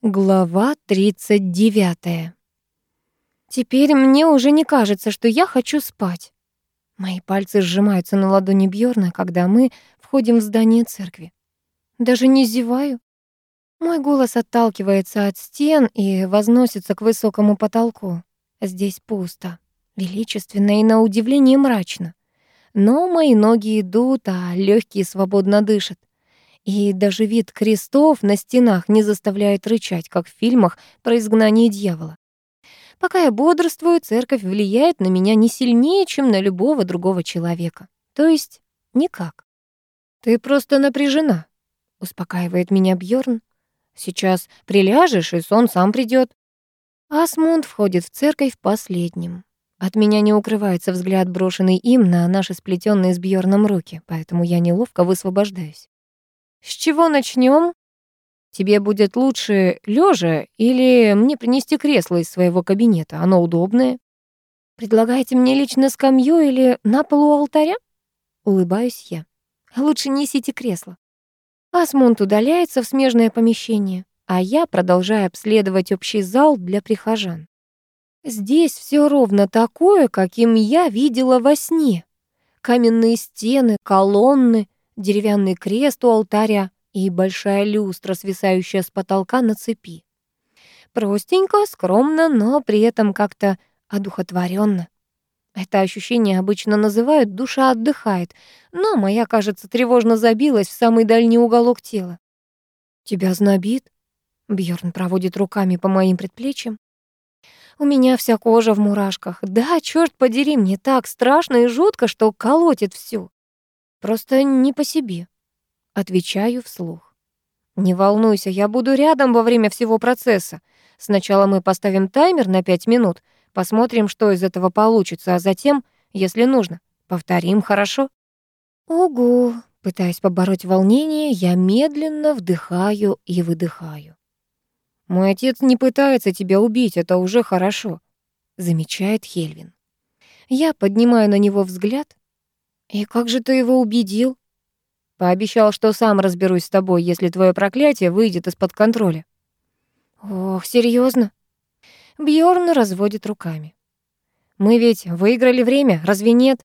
Глава 39. Теперь мне уже не кажется, что я хочу спать. Мои пальцы сжимаются на ладони Бьорна, когда мы входим в здание церкви. Даже не зеваю. Мой голос отталкивается от стен и возносится к высокому потолку. Здесь пусто, величественно и на удивление мрачно. Но мои ноги идут, а легкие свободно дышат. И даже вид крестов на стенах не заставляет рычать, как в фильмах про изгнание дьявола. Пока я бодрствую, церковь влияет на меня не сильнее, чем на любого другого человека. То есть никак. «Ты просто напряжена», — успокаивает меня Бьорн. «Сейчас приляжешь, и сон сам придет. Асмунд входит в церковь последним. От меня не укрывается взгляд, брошенный им на наши сплетенные с Бьорном руки, поэтому я неловко высвобождаюсь. С чего начнем? Тебе будет лучше лежа или мне принести кресло из своего кабинета? Оно удобное. Предлагаете мне лично скамью или на полу алтаря? Улыбаюсь я. Лучше несите кресло. Асмунд удаляется в смежное помещение, а я продолжаю обследовать общий зал для прихожан. Здесь все ровно такое, каким я видела во сне. Каменные стены, колонны, деревянный крест у алтаря и большая люстра, свисающая с потолка на цепи. Простенько, скромно, но при этом как-то одухотворенно. Это ощущение обычно называют «душа отдыхает», но моя, кажется, тревожно забилась в самый дальний уголок тела. «Тебя знобит?» Бьорн проводит руками по моим предплечьям. У меня вся кожа в мурашках. Да, черт подери, мне так страшно и жутко, что колотит всю. Просто не по себе. Отвечаю вслух. Не волнуйся, я буду рядом во время всего процесса. Сначала мы поставим таймер на пять минут, посмотрим, что из этого получится, а затем, если нужно, повторим, хорошо? Ого, пытаясь побороть волнение, я медленно вдыхаю и выдыхаю. Мой отец не пытается тебя убить, это уже хорошо, замечает Хельвин. Я поднимаю на него взгляд, «И как же ты его убедил?» «Пообещал, что сам разберусь с тобой, если твое проклятие выйдет из-под контроля». «Ох, серьезно? Бьорн разводит руками. «Мы ведь выиграли время, разве нет?»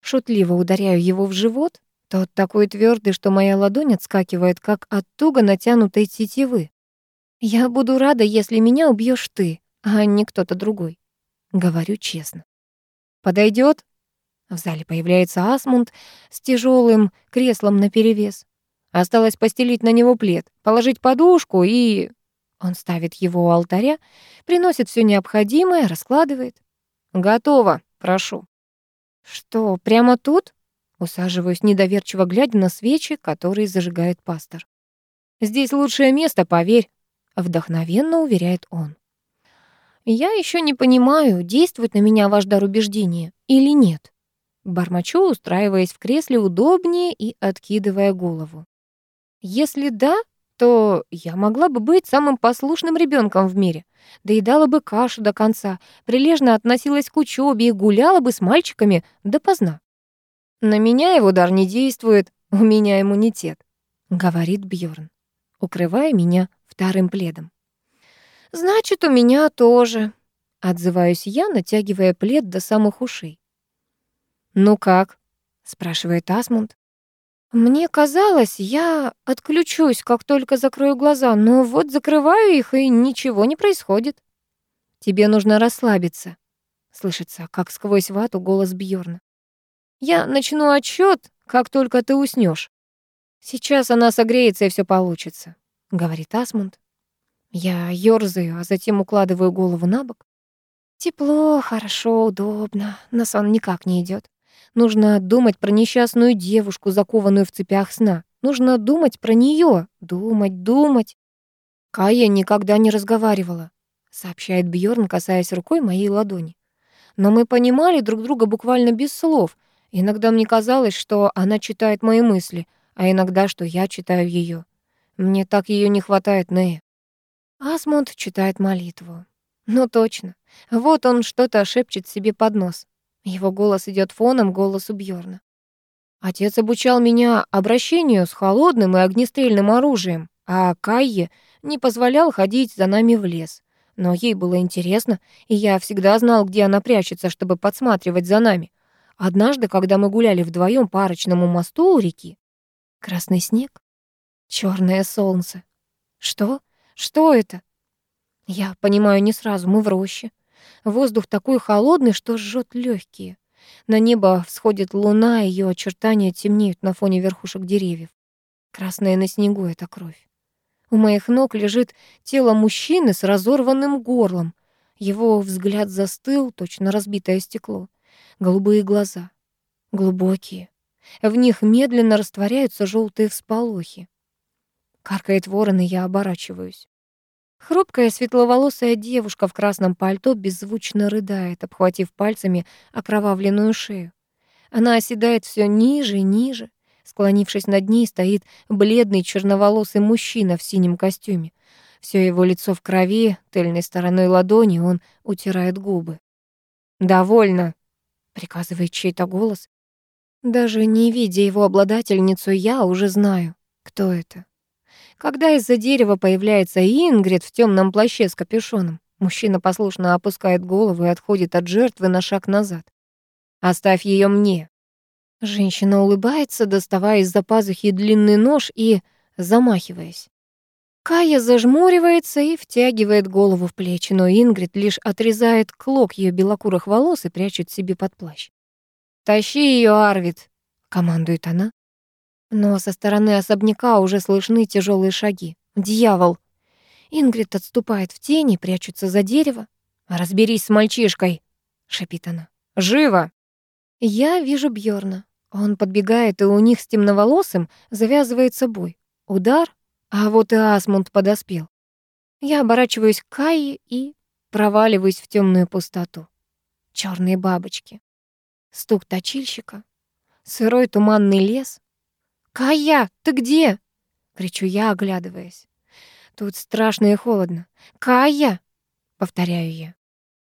Шутливо ударяю его в живот. Тот такой твердый, что моя ладонь отскакивает, как от туго натянутой тетивы. «Я буду рада, если меня убьешь ты, а не кто-то другой». Говорю честно. Подойдет? В зале появляется Асмунд с тяжелым креслом наперевес. Осталось постелить на него плед, положить подушку и... Он ставит его у алтаря, приносит все необходимое, раскладывает. «Готово, прошу». «Что, прямо тут?» Усаживаюсь, недоверчиво глядя на свечи, которые зажигает пастор. «Здесь лучшее место, поверь», — вдохновенно уверяет он. «Я еще не понимаю, действует на меня ваш дар убеждения или нет». Бормочу, устраиваясь в кресле удобнее и откидывая голову. Если да, то я могла бы быть самым послушным ребенком в мире. Доедала бы кашу до конца, прилежно относилась к учебе и гуляла бы с мальчиками допоздна. На меня его дар не действует, у меня иммунитет, говорит Бьорн, укрывая меня вторым пледом. Значит, у меня тоже, отзываюсь я, натягивая плед до самых ушей. «Ну как?» — спрашивает Асмунд. «Мне казалось, я отключусь, как только закрою глаза, но вот закрываю их, и ничего не происходит». «Тебе нужно расслабиться», — слышится, как сквозь вату голос Бьорна. «Я начну отсчет, как только ты уснешь. Сейчас она согреется, и все получится», — говорит Асмунд. Я ёрзаю, а затем укладываю голову на бок. Тепло, хорошо, удобно, на сон никак не идет. Нужно думать про несчастную девушку, закованную в цепях сна. Нужно думать про нее, думать, думать. Кая никогда не разговаривала, сообщает Бьорн, касаясь рукой моей ладони. Но мы понимали друг друга буквально без слов. Иногда мне казалось, что она читает мои мысли, а иногда, что я читаю ее. Мне так ее не хватает, Нея. Асмунд читает молитву. Ну точно. Вот он что-то шепчет себе под нос. Его голос идет фоном голосу Бьорна. Отец обучал меня обращению с холодным и огнестрельным оружием, а Кайе не позволял ходить за нами в лес. Но ей было интересно, и я всегда знал, где она прячется, чтобы подсматривать за нами. Однажды, когда мы гуляли вдвоем по арочному мосту у реки, красный снег, черное солнце. Что? Что это? Я понимаю не сразу, мы в роще. Воздух такой холодный, что жжет легкие. На небо всходит луна, ее очертания темнеют на фоне верхушек деревьев. Красная на снегу — это кровь. У моих ног лежит тело мужчины с разорванным горлом. Его взгляд застыл, точно разбитое стекло. Голубые глаза. Глубокие. В них медленно растворяются желтые всполохи. Каркает ворон, и я оборачиваюсь. Хрупкая светловолосая девушка в красном пальто беззвучно рыдает, обхватив пальцами окровавленную шею. Она оседает все ниже и ниже. Склонившись над ней, стоит бледный черноволосый мужчина в синем костюме. Все его лицо в крови, тыльной стороной ладони он утирает губы. «Довольно», — приказывает чей-то голос. Даже не видя его обладательницу, я уже знаю, кто это. Когда из-за дерева появляется Ингрид в темном плаще с капюшоном, мужчина послушно опускает голову и отходит от жертвы на шаг назад. «Оставь ее мне». Женщина улыбается, доставая из-за пазухи длинный нож и замахиваясь. Кая зажмуривается и втягивает голову в плечи, но Ингрид лишь отрезает клок ее белокурых волос и прячет себе под плащ. «Тащи ее, Арвид!» — командует она. Но со стороны особняка уже слышны тяжелые шаги. Дьявол! Ингрид отступает в тени, прячется за дерево. «Разберись с мальчишкой!» — шепит она. «Живо!» Я вижу Бьорна. Он подбегает, и у них с темноволосым завязывается бой. Удар, а вот и Асмунд подоспел. Я оборачиваюсь к Кайе и проваливаюсь в темную пустоту. Черные бабочки. Стук точильщика. Сырой туманный лес. «Кая, ты где?» — кричу я, оглядываясь. Тут страшно и холодно. «Кая!» — повторяю я.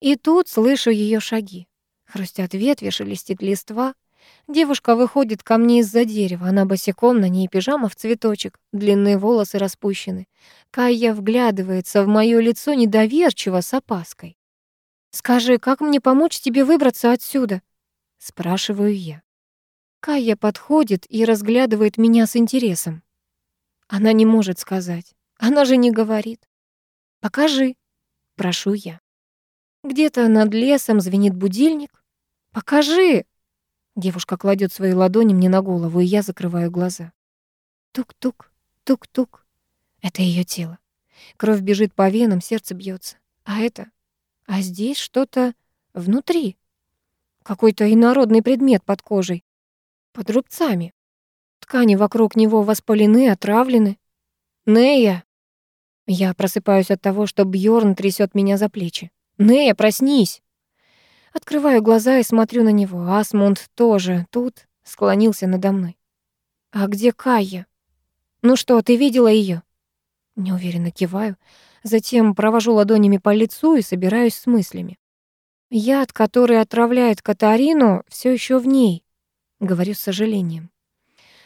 И тут слышу ее шаги. Хрустят ветви, шелестит листва. Девушка выходит ко мне из-за дерева. Она босиком, на ней пижама в цветочек, длинные волосы распущены. Кая вглядывается в моё лицо недоверчиво, с опаской. «Скажи, как мне помочь тебе выбраться отсюда?» — спрашиваю я. Кая подходит и разглядывает меня с интересом. Она не может сказать. Она же не говорит. «Покажи», — прошу я. Где-то над лесом звенит будильник. «Покажи!» Девушка кладет свои ладони мне на голову, и я закрываю глаза. Тук-тук, тук-тук. Это ее тело. Кровь бежит по венам, сердце бьется. А это? А здесь что-то внутри. Какой-то инородный предмет под кожей под рубцами. Ткани вокруг него воспалены, отравлены. Нея! Я просыпаюсь от того, что Бьорн трясет меня за плечи. Нея, проснись! Открываю глаза и смотрю на него. Асмунд тоже тут склонился надо мной. А где Кайя? Ну что, ты видела ее? Неуверенно киваю, затем провожу ладонями по лицу и собираюсь с мыслями. Яд, который отравляет Катарину, все еще в ней. Говорю с сожалением.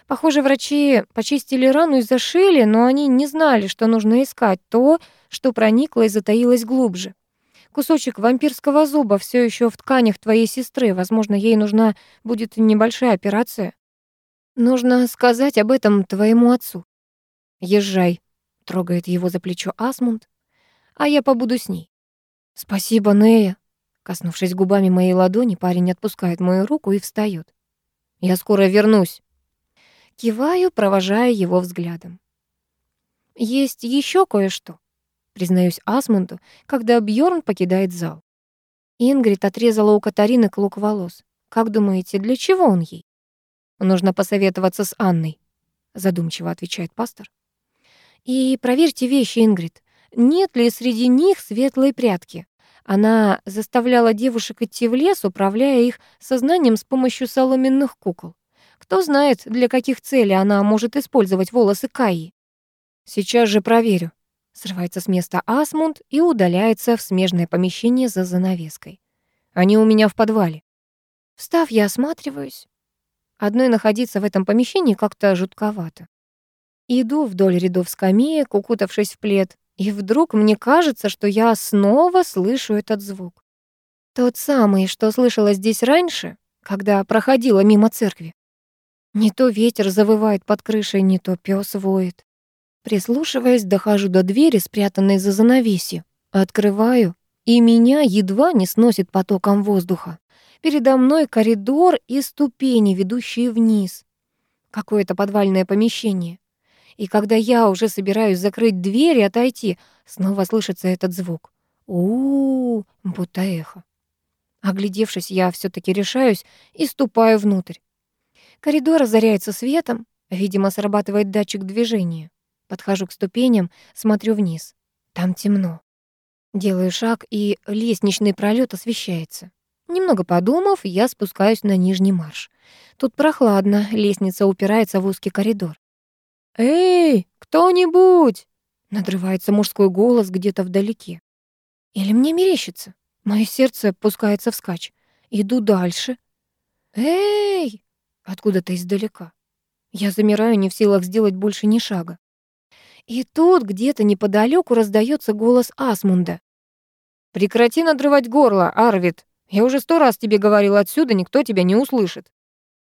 Похоже, врачи почистили рану и зашили, но они не знали, что нужно искать то, что проникло и затаилось глубже. Кусочек вампирского зуба все еще в тканях твоей сестры. Возможно, ей нужна будет небольшая операция. Нужно сказать об этом твоему отцу. Езжай, трогает его за плечо Асмунд, а я побуду с ней. Спасибо, Нея. Коснувшись губами моей ладони, парень отпускает мою руку и встает. Я скоро вернусь. Киваю, провожая его взглядом. Есть еще кое-что, признаюсь Асмунду, когда Бьорн покидает зал. Ингрид отрезала у Катарины клок волос. Как думаете, для чего он ей? Нужно посоветоваться с Анной, задумчиво отвечает пастор. И проверьте вещи, Ингрид. Нет ли среди них светлой прятки? Она заставляла девушек идти в лес, управляя их сознанием с помощью соломенных кукол. Кто знает, для каких целей она может использовать волосы Каи. Сейчас же проверю. Срывается с места Асмунд и удаляется в смежное помещение за занавеской. Они у меня в подвале. Встав, я осматриваюсь. Одной находиться в этом помещении как-то жутковато. Иду вдоль рядов скамеек, укутавшись в плед, и вдруг мне кажется, что я снова слышу этот звук. Тот самый, что слышала здесь раньше, когда проходила мимо церкви. Не то ветер завывает под крышей, не то пес воет. Прислушиваясь, дохожу до двери, спрятанной за занавесью. Открываю, и меня едва не сносит потоком воздуха. Передо мной коридор и ступени, ведущие вниз. Какое-то подвальное помещение. И когда я уже собираюсь закрыть дверь и отойти, снова слышится этот звук. у, -у, -у будто эхо. Оглядевшись, я все таки решаюсь и ступаю внутрь. Коридор озаряется светом, видимо, срабатывает датчик движения. Подхожу к ступеням, смотрю вниз. Там темно. Делаю шаг, и лестничный пролет освещается. Немного подумав, я спускаюсь на нижний марш. Тут прохладно, лестница упирается в узкий коридор. «Эй, кто-нибудь!» — надрывается мужской голос где-то вдалеке. Или мне мерещится? Мое сердце пускается вскачь. Иду дальше. «Эй!» — откуда-то издалека. Я замираю, не в силах сделать больше ни шага. И тут где-то неподалеку раздается голос Асмунда. «Прекрати надрывать горло, Арвид. Я уже сто раз тебе говорил, отсюда никто тебя не услышит».